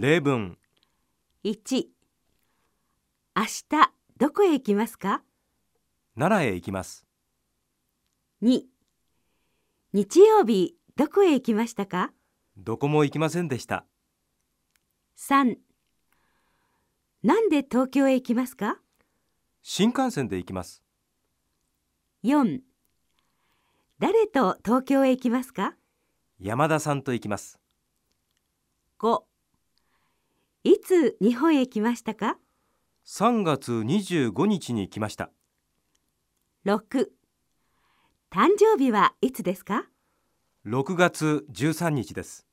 例文。1明日どこへ行きますか？奈良へ行きます。2日曜日どこへ行きましたか？どこも行きませんでした。3なんで東京へ行きますか？新幹線で行きます。4誰と東京へ行きますか？山田さんと行きます。5いつ日本へ来ましたか？3月25日に来ました。6誕生日はいつですか？6月13日です